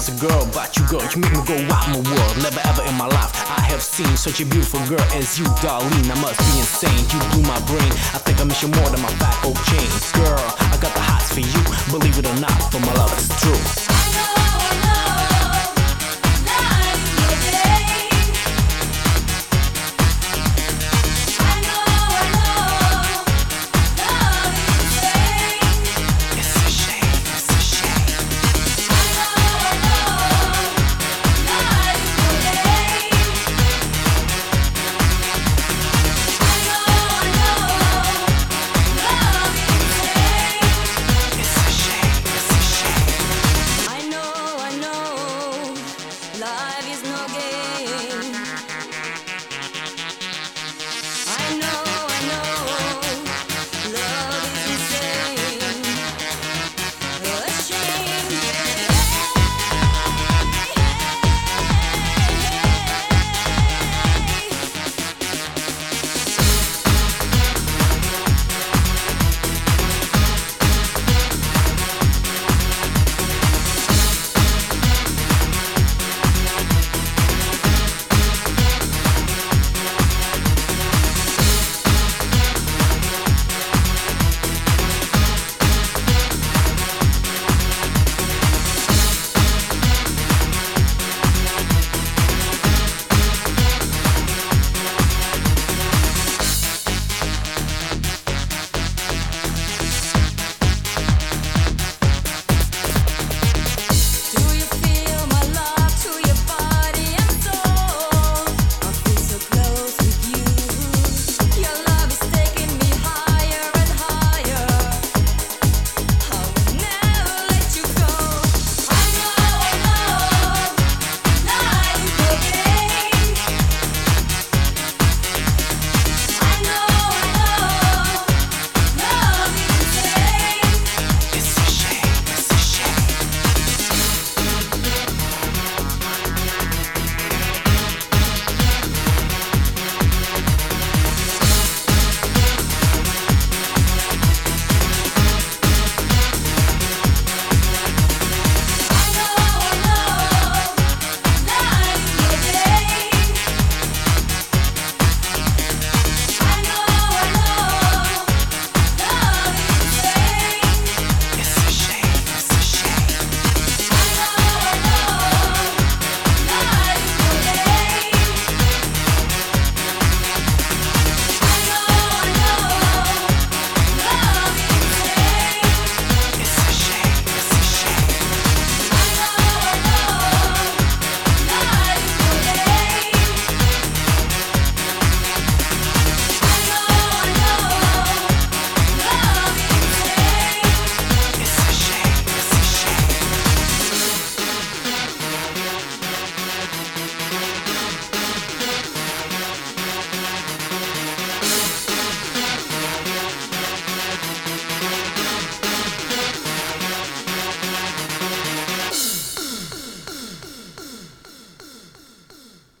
was a girl, but you girl, you make me go out my world. Never ever in my life I have seen such a beautiful girl as you, Darlene. I must be insane. You blew my brain. I think I miss you more than my fat old oh, chain. Girl, I got the hots for you. Believe it or not, but my love is true. life.